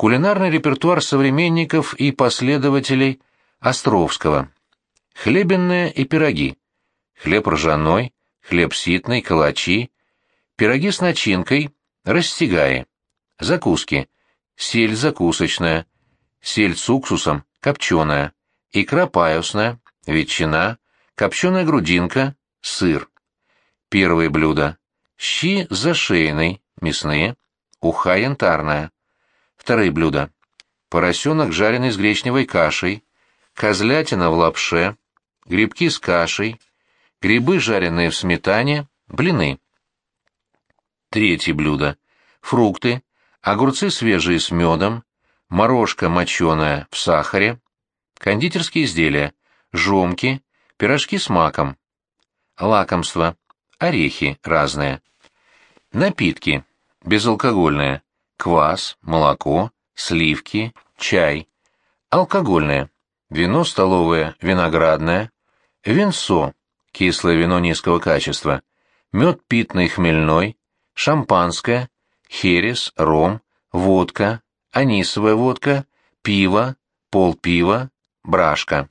Кулинарный репертуар современников и последователей Островского. Хлебенные и пироги. Хлеб ржаной, хлеб ситный, калачи, пироги с начинкой, растягаи. Закуски. Сель закусочная, сель с уксусом, копченая, икра паюсная, ветчина, копченая грудинка, сыр. Первые блюда. Щи зашейный, мясные, уха янтарная. Вторые блюда. Поросенок, жареный с гречневой кашей, козлятина в лапше, грибки с кашей, грибы, жареные в сметане, блины. Третье блюдо. Фрукты, огурцы свежие с медом, морожка моченая в сахаре, кондитерские изделия, жомки, пирожки с маком, лакомства, орехи разные. Напитки. Безалкогольные. Квас, молоко, сливки, чай. Алкогольные. Вино столовое, виноградное. Винцо. Кислое вино низкого качества. Мед питный хмельной. Шампанское. Херес, ром, водка, анисовая водка, пиво, полпива, брашка.